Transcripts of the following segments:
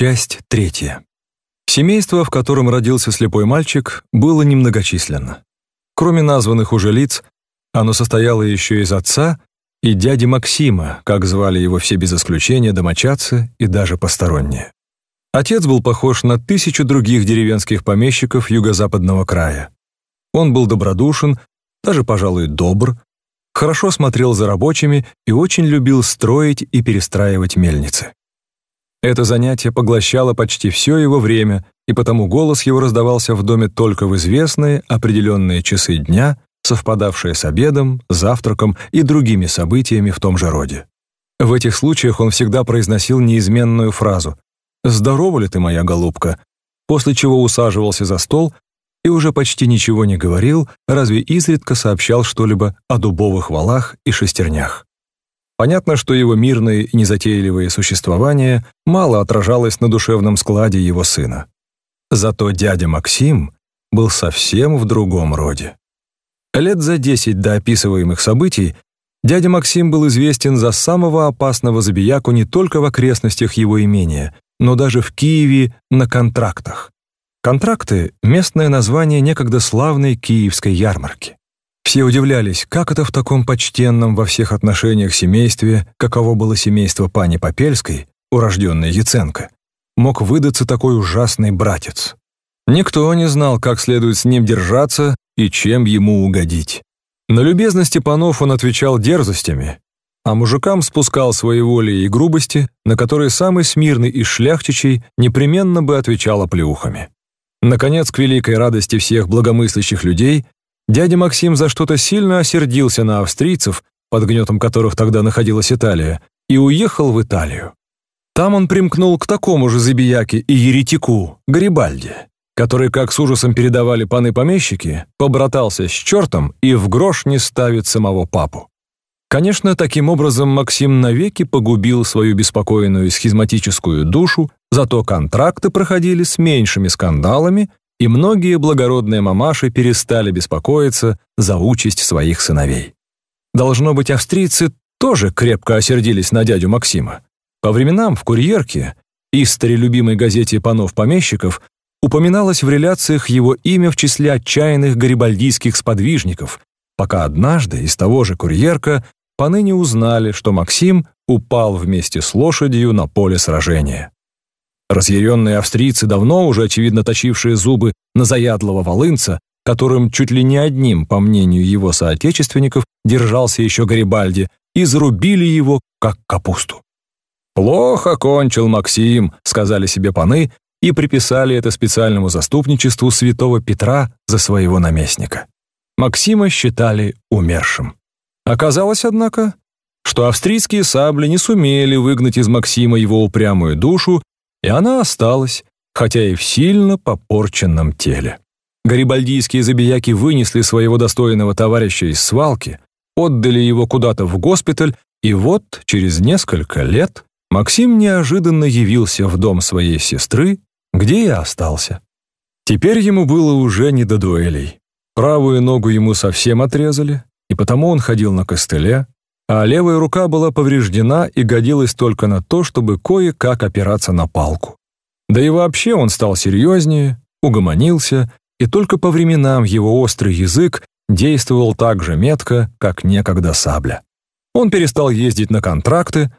Часть третья. Семейство, в котором родился слепой мальчик, было немногочисленно. Кроме названных уже лиц, оно состояло еще из отца и дяди Максима, как звали его все без исключения домочадцы и даже посторонние. Отец был похож на тысячу других деревенских помещиков юго-западного края. Он был добродушен, даже, пожалуй, добр, хорошо смотрел за рабочими и очень любил строить и перестраивать мельницы. Это занятие поглощало почти все его время, и потому голос его раздавался в доме только в известные определенные часы дня, совпадавшие с обедом, завтраком и другими событиями в том же роде. В этих случаях он всегда произносил неизменную фразу «Здорова ли ты, моя голубка?», после чего усаживался за стол и уже почти ничего не говорил, разве изредка сообщал что-либо о дубовых валах и шестернях. Понятно, что его мирное и незатейливое существование мало отражалось на душевном складе его сына. Зато дядя Максим был совсем в другом роде. Лет за десять до описываемых событий дядя Максим был известен за самого опасного забияку не только в окрестностях его имения, но даже в Киеве на контрактах. Контракты — местное название некогда славной киевской ярмарки. Все удивлялись, как это в таком почтенном во всех отношениях семействе, каково было семейство пани Попельской, урожденной Яценко, мог выдаться такой ужасный братец. Никто не знал, как следует с ним держаться и чем ему угодить. На любезности панов он отвечал дерзостями, а мужикам спускал свои воли и грубости, на которые самый смирный из шляхтичей непременно бы отвечал оплеухами. Наконец, к великой радости всех благомыслящих людей, Дядя Максим за что-то сильно осердился на австрийцев, под гнетом которых тогда находилась Италия, и уехал в Италию. Там он примкнул к такому же забияке и еретику, Гарибальди, который, как с ужасом передавали паны-помещики, побратался с чертом и в грош не ставит самого папу. Конечно, таким образом Максим навеки погубил свою беспокойную схизматическую душу, зато контракты проходили с меньшими скандалами и многие благородные мамаши перестали беспокоиться за участь своих сыновей. Должно быть, австрийцы тоже крепко осердились на дядю Максима. По временам в «Курьерке», истори любимой газете панов-помещиков, упоминалось в реляциях его имя в числе отчаянных гарибальдийских сподвижников, пока однажды из того же «Курьерка» паны не узнали, что Максим упал вместе с лошадью на поле сражения. Разъяренные австрийцы, давно уже, очевидно, точившие зубы на заядлого волынца, которым чуть ли не одним, по мнению его соотечественников, держался еще Гарибальди, изрубили его, как капусту. «Плохо кончил Максим», — сказали себе паны, и приписали это специальному заступничеству святого Петра за своего наместника. Максима считали умершим. Оказалось, однако, что австрийские сабли не сумели выгнать из Максима его упрямую душу и она осталась, хотя и в сильно попорченном теле. Гарибальдийские забияки вынесли своего достойного товарища из свалки, отдали его куда-то в госпиталь, и вот через несколько лет Максим неожиданно явился в дом своей сестры, где и остался. Теперь ему было уже не до дуэлей. Правую ногу ему совсем отрезали, и потому он ходил на костыле, а левая рука была повреждена и годилась только на то, чтобы кое-как опираться на палку. Да и вообще он стал серьезнее, угомонился, и только по временам его острый язык действовал так же метко, как некогда сабля. Он перестал ездить на контракты,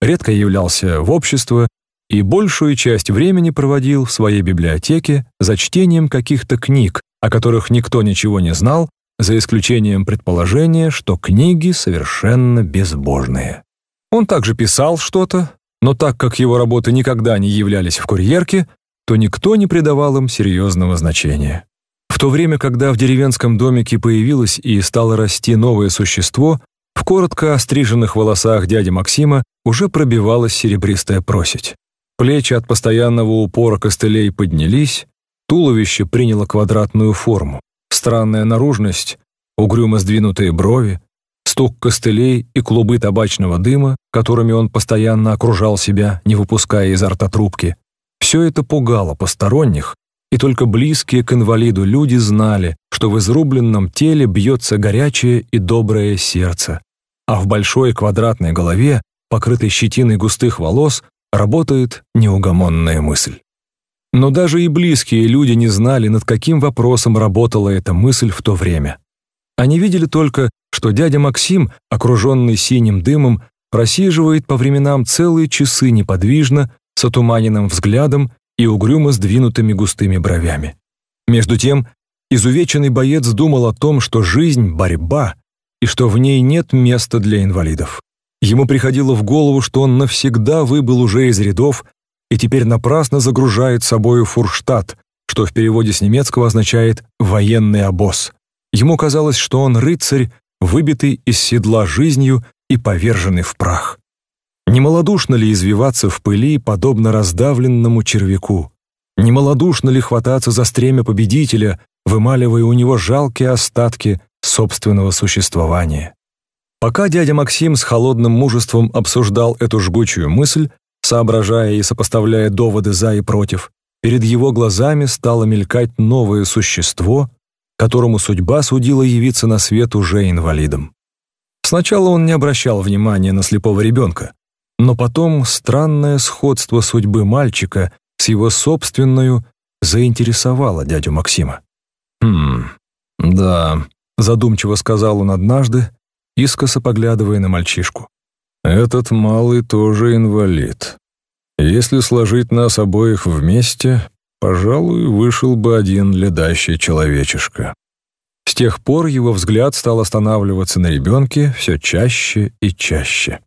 редко являлся в общество и большую часть времени проводил в своей библиотеке за чтением каких-то книг, о которых никто ничего не знал за исключением предположения, что книги совершенно безбожные. Он также писал что-то, но так как его работы никогда не являлись в курьерке, то никто не придавал им серьезного значения. В то время, когда в деревенском домике появилось и стало расти новое существо, в коротко остриженных волосах дяди Максима уже пробивалась серебристая просить. Плечи от постоянного упора костылей поднялись, туловище приняло квадратную форму странная наружность, угрюмо сдвинутые брови, стук костылей и клубы табачного дыма, которыми он постоянно окружал себя, не выпуская изо рта трубки. Все это пугало посторонних, и только близкие к инвалиду люди знали, что в изрубленном теле бьется горячее и доброе сердце, а в большой квадратной голове, покрытой щетиной густых волос, работает неугомонная мысль. Но даже и близкие люди не знали, над каким вопросом работала эта мысль в то время. Они видели только, что дядя Максим, окруженный синим дымом, просиживает по временам целые часы неподвижно, с отуманенным взглядом и угрюмо сдвинутыми густыми бровями. Между тем, изувеченный боец думал о том, что жизнь — борьба, и что в ней нет места для инвалидов. Ему приходило в голову, что он навсегда выбыл уже из рядов и теперь напрасно загружает собою фурштадт, что в переводе с немецкого означает «военный обоз». Ему казалось, что он рыцарь, выбитый из седла жизнью и поверженный в прах. Немалодушно ли извиваться в пыли, подобно раздавленному червяку? Немалодушно ли хвататься за стремя победителя, вымаливая у него жалкие остатки собственного существования? Пока дядя Максим с холодным мужеством обсуждал эту жгучую мысль, соображая и сопоставляя доводы за и против, перед его глазами стало мелькать новое существо, которому судьба судила явиться на свет уже инвалидом. Сначала он не обращал внимания на слепого ребенка, но потом странное сходство судьбы мальчика с его собственную заинтересовало дядю Максима. «Хм, да», — задумчиво сказал он однажды, искоса поглядывая на мальчишку. «Этот малый тоже инвалид. Если сложить нас обоих вместе, пожалуй, вышел бы один ледащий человечишка». С тех пор его взгляд стал останавливаться на ребенке все чаще и чаще.